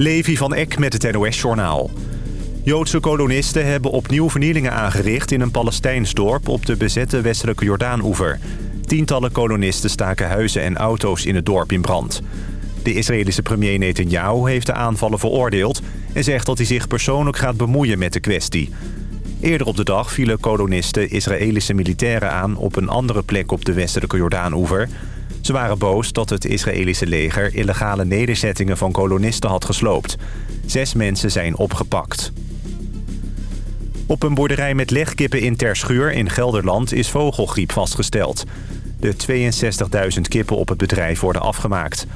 Levi van Eck met het NOS-journaal. Joodse kolonisten hebben opnieuw vernielingen aangericht in een Palestijns dorp op de bezette westelijke Jordaan-oever. Tientallen kolonisten staken huizen en auto's in het dorp in brand. De Israëlische premier Netanyahu heeft de aanvallen veroordeeld... en zegt dat hij zich persoonlijk gaat bemoeien met de kwestie. Eerder op de dag vielen kolonisten Israëlische militairen aan... op een andere plek op de westelijke Jordaan-oever... Ze waren boos dat het Israëlische leger illegale nederzettingen van kolonisten had gesloopt. Zes mensen zijn opgepakt. Op een boerderij met legkippen in Terschuur in Gelderland is vogelgriep vastgesteld. De 62.000 kippen op het bedrijf worden afgemaakt.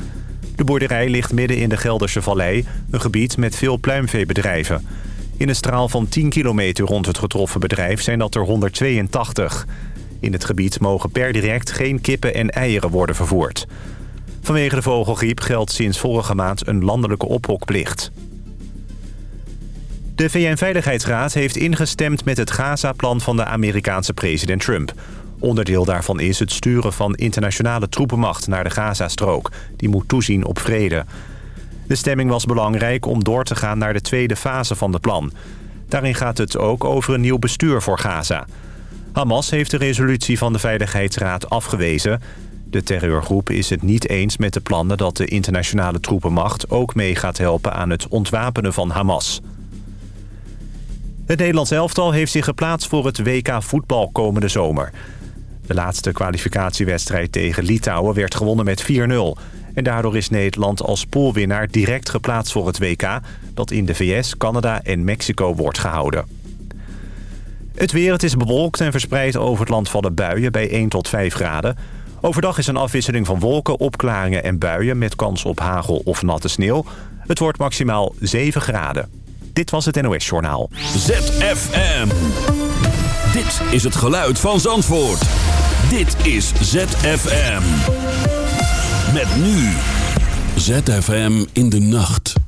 De boerderij ligt midden in de Gelderse Vallei, een gebied met veel pluimveebedrijven. In een straal van 10 kilometer rond het getroffen bedrijf zijn dat er 182. In het gebied mogen per direct geen kippen en eieren worden vervoerd. Vanwege de vogelgriep geldt sinds vorige maand een landelijke ophokplicht. De VN-veiligheidsraad heeft ingestemd met het Gaza-plan van de Amerikaanse president Trump. Onderdeel daarvan is het sturen van internationale troepenmacht naar de Gazastrook. Die moet toezien op vrede. De stemming was belangrijk om door te gaan naar de tweede fase van het plan. Daarin gaat het ook over een nieuw bestuur voor Gaza. Hamas heeft de resolutie van de Veiligheidsraad afgewezen. De terreurgroep is het niet eens met de plannen dat de internationale troepenmacht... ook mee gaat helpen aan het ontwapenen van Hamas. Het Nederlands elftal heeft zich geplaatst voor het WK voetbal komende zomer. De laatste kwalificatiewedstrijd tegen Litouwen werd gewonnen met 4-0. En daardoor is Nederland als poolwinnaar direct geplaatst voor het WK... dat in de VS, Canada en Mexico wordt gehouden. Het weer, het is bewolkt en verspreid over het land vallen buien bij 1 tot 5 graden. Overdag is een afwisseling van wolken, opklaringen en buien... met kans op hagel of natte sneeuw. Het wordt maximaal 7 graden. Dit was het NOS Journaal. ZFM. Dit is het geluid van Zandvoort. Dit is ZFM. Met nu. ZFM in de nacht.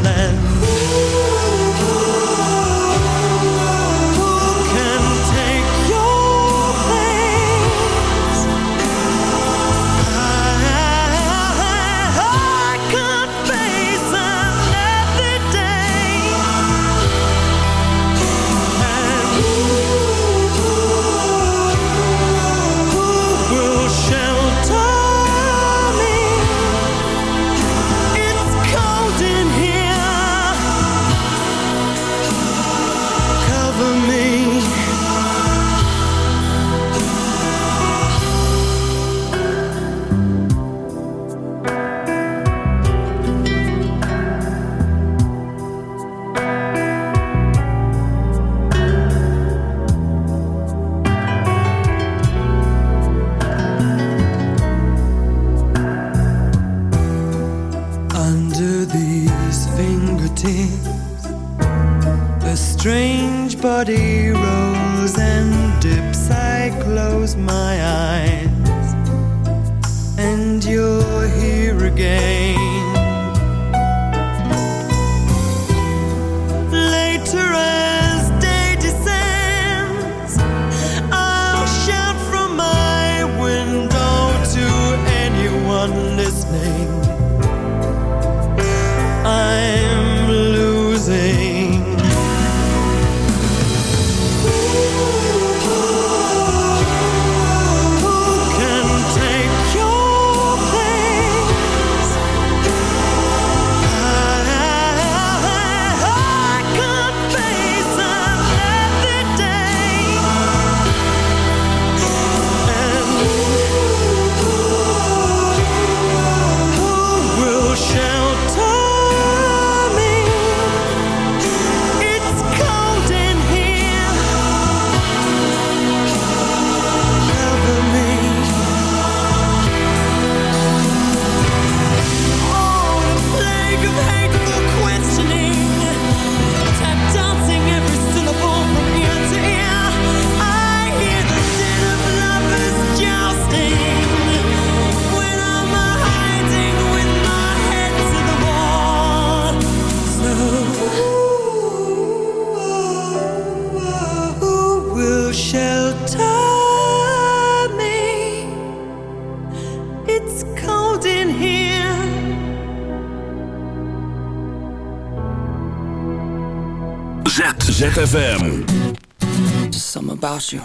ZFM. Just something about you.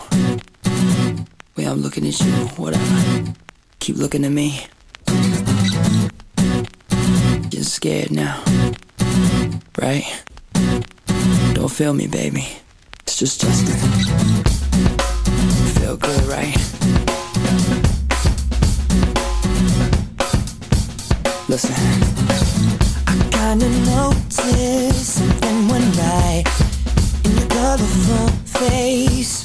Way I'm looking at you, whatever. Keep looking at me. Getting scared now. Right? Don't feel me, baby. It's just Justin. Feel good, right? Listen. I kinda noticed something went right in your colorful face.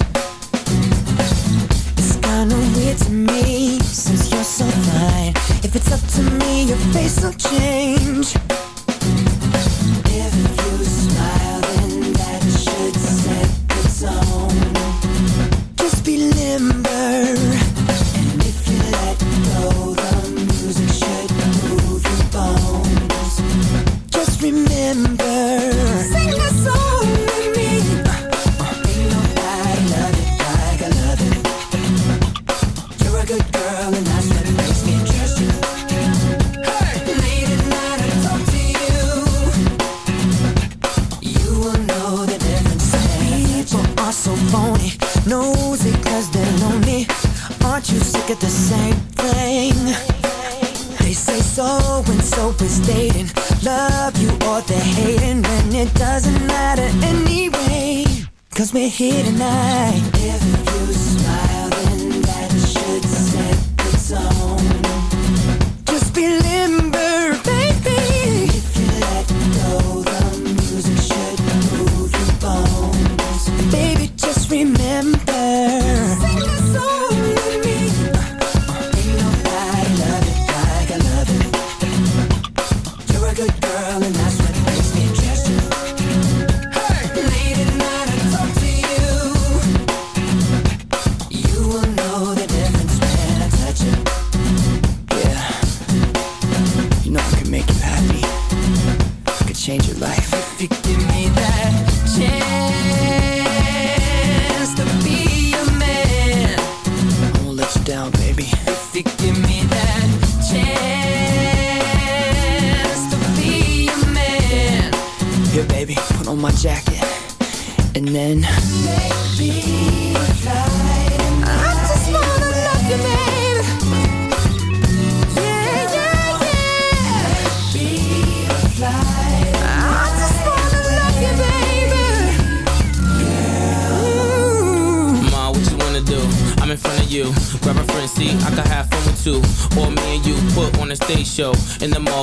It's kinda weird to me since you're so fine. If it's up to me, your face will change. Love you or they're hating, when it doesn't matter anyway. Cause we're here tonight.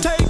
take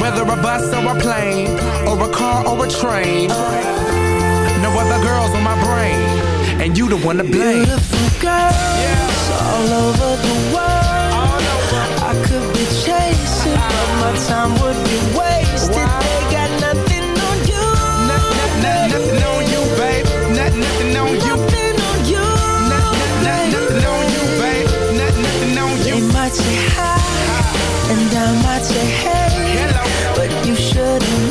Whether a bus or a plane, or a car or a train. No other girls on my brain, and you the one to blame. Beautiful girls all over the world. I could be chasing, but my time would be wasted. They got nothing on you. Nothing on you, babe. Nothing on you. Nothing on you. Nothing on you, babe. Nothing on you. They might say hi. And I might say hey Hello. But you shouldn't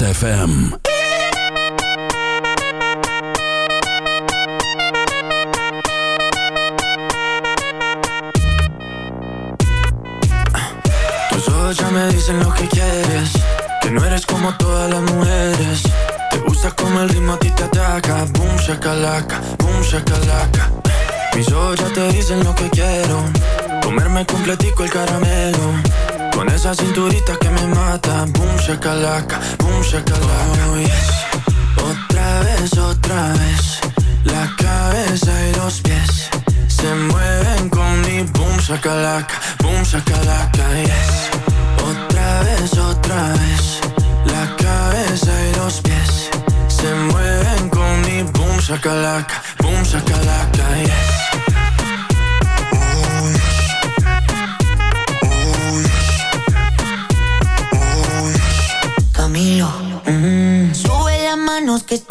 Tus ojos ya me dicen lo que quieres, que no eres como todas las mujeres. Te gusta como el ritmo a ti te ataca, boom shakalaka, boom shakalaka. Mis ojos ya te dicen lo que quiero, comerme completico el caramelo. Con esa cinturita que me mata, boom shakalaka, Shakalaka, oh, yes. menos que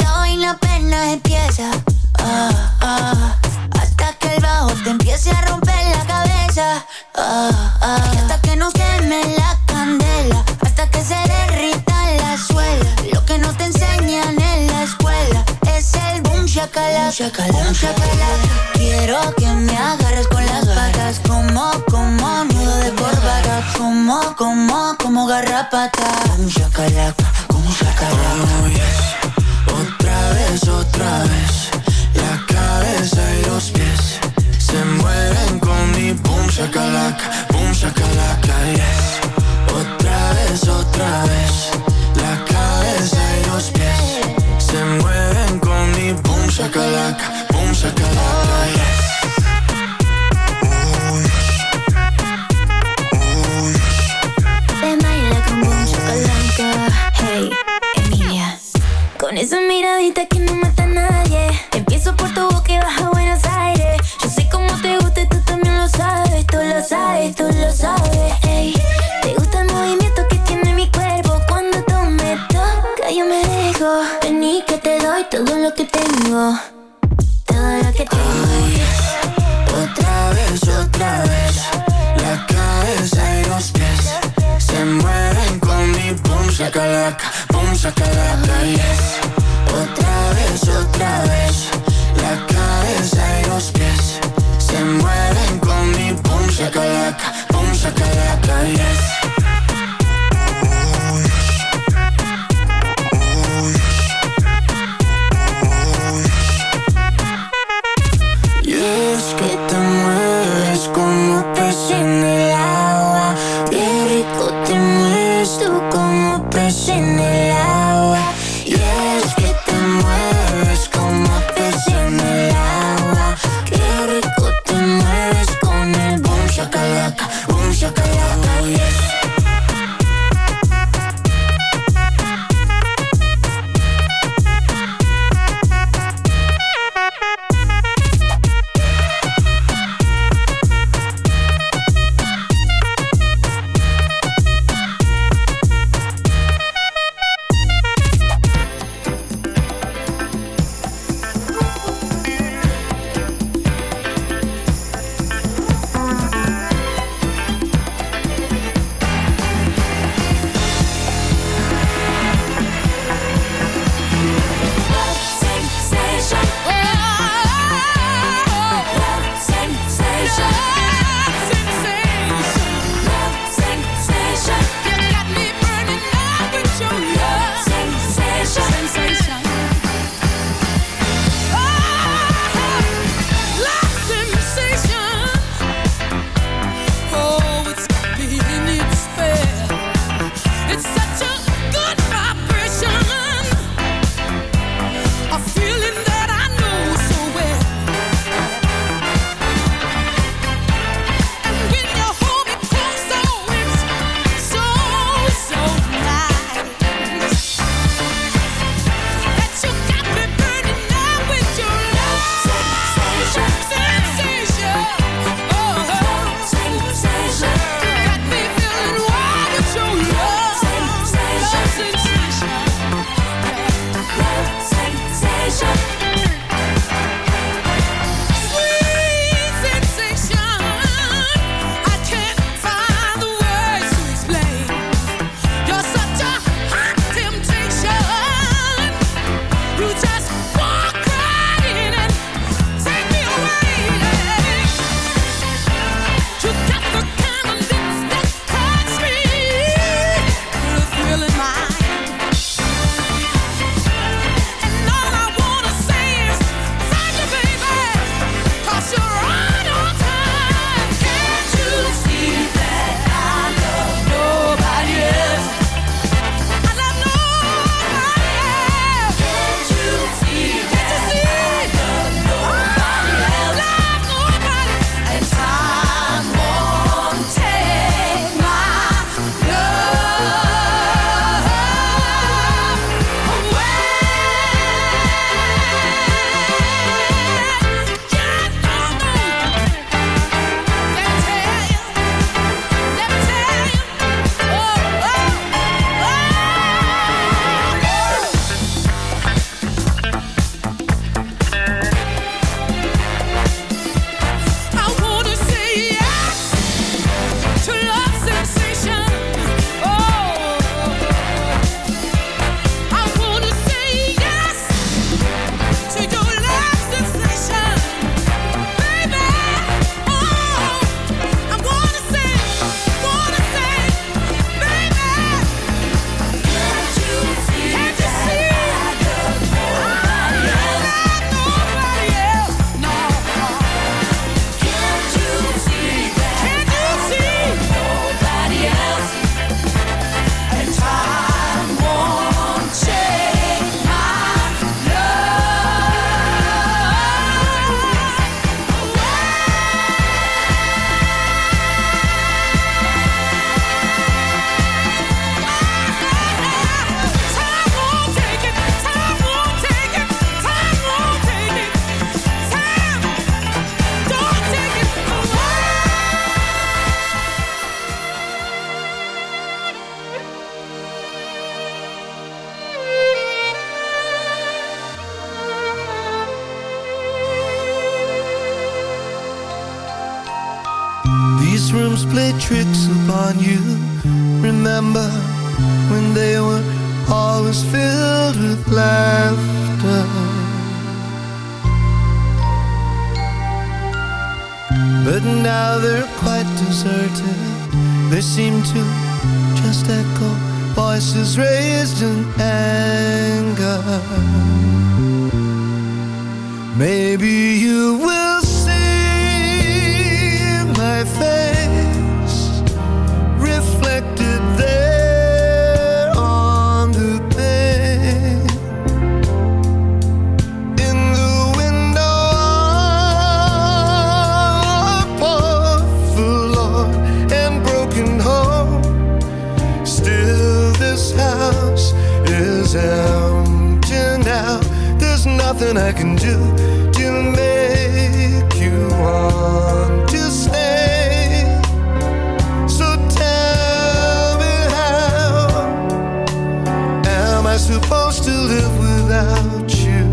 to live without you.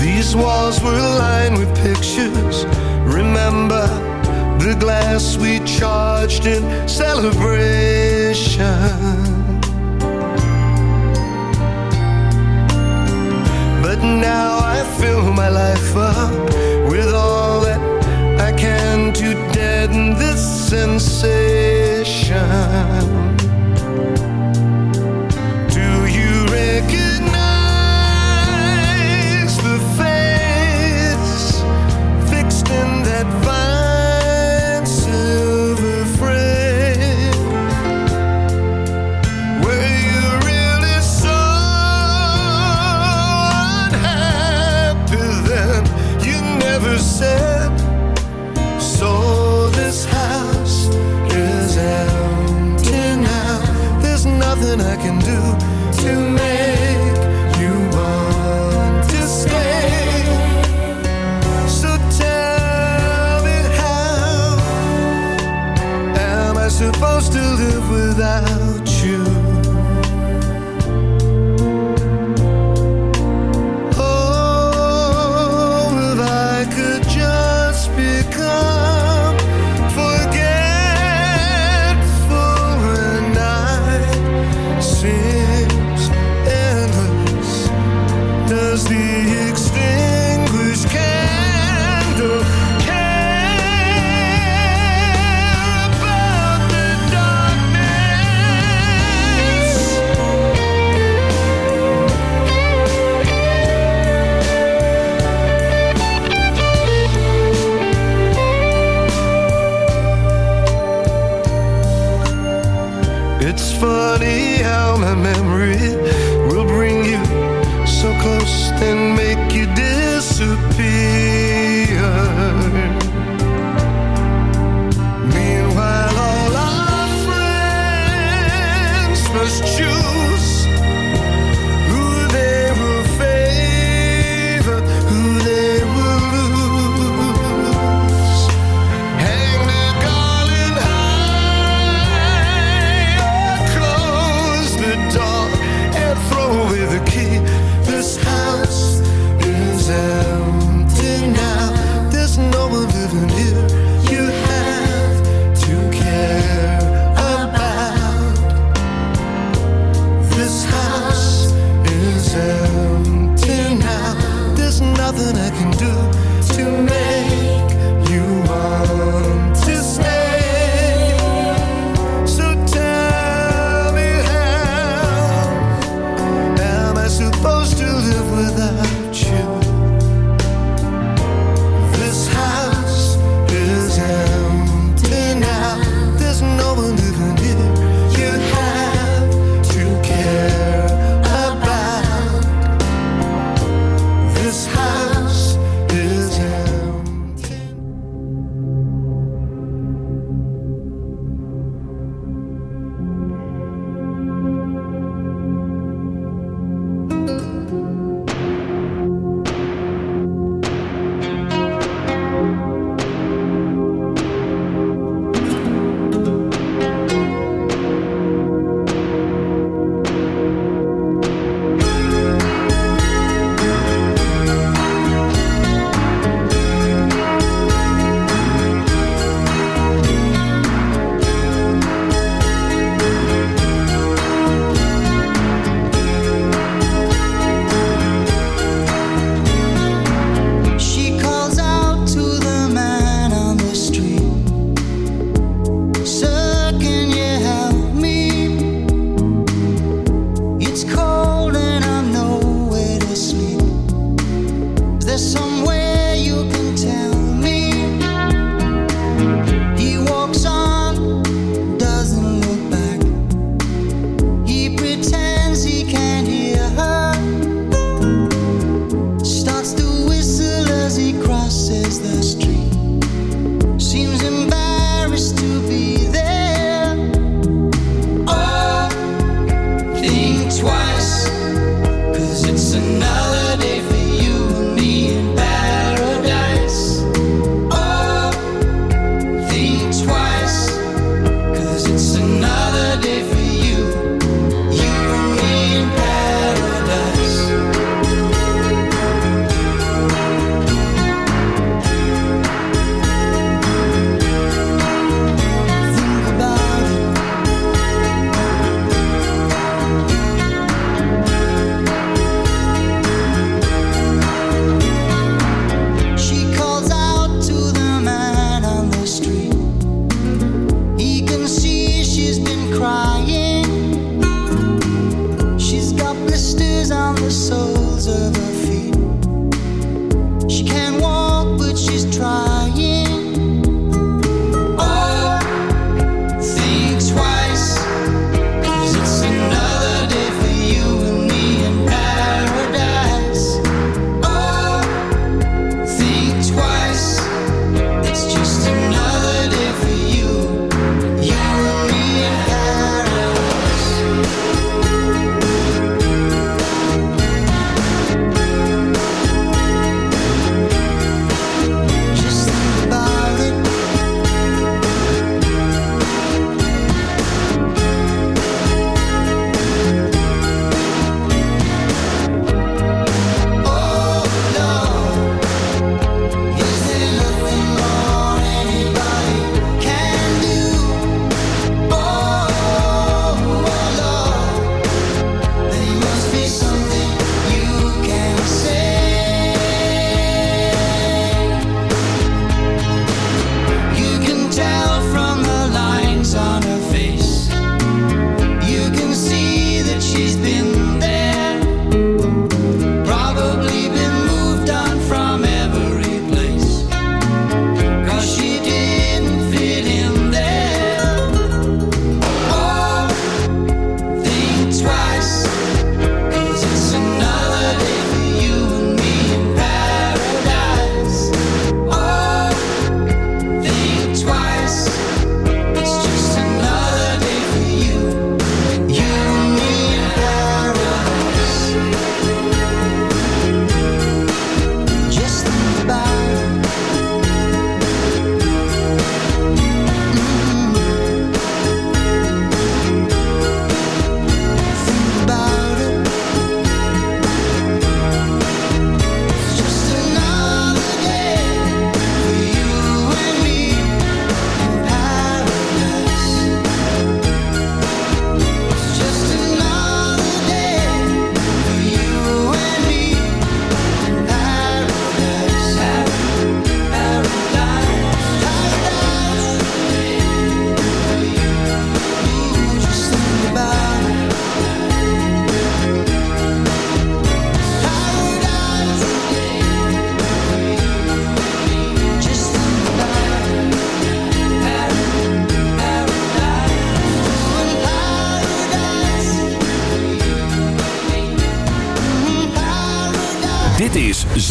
These walls were lined with pictures. Remember the glass we charged in blisters on the soles of her feet. She can't walk, but she's trying.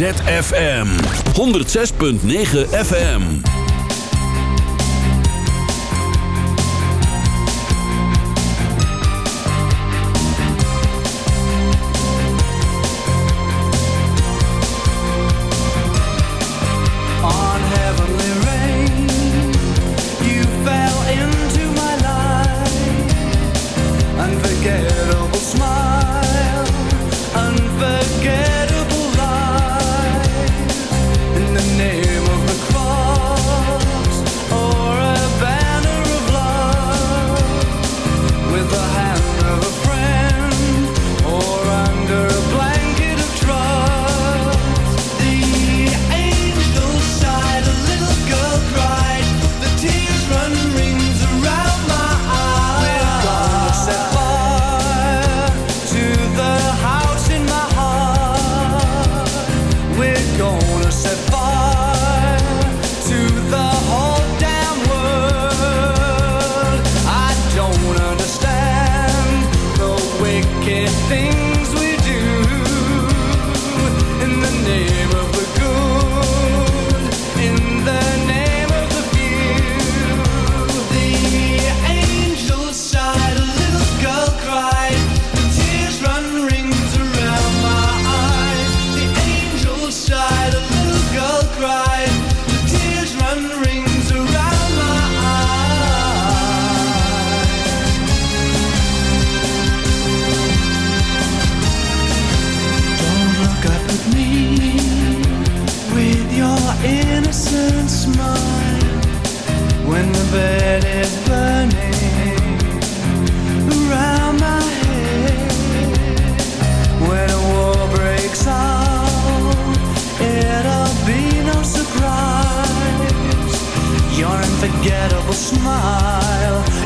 ZFM 106.9 FM